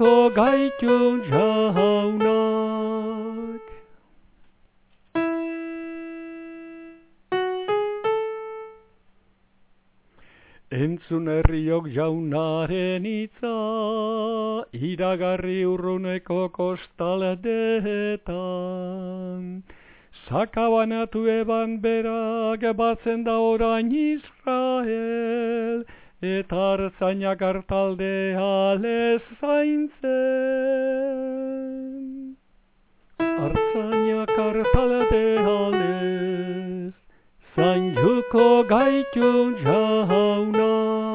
zainduko gaitun jaunak. Entzun herriok jaunaren itza, iragarri urruneko kostaldeetan. Sakabanatu eban berak batzen da orain Israel, eta arzainak hartalde alez zaintzen. Arzainak hartalde alez, zain juko gaitun jauna.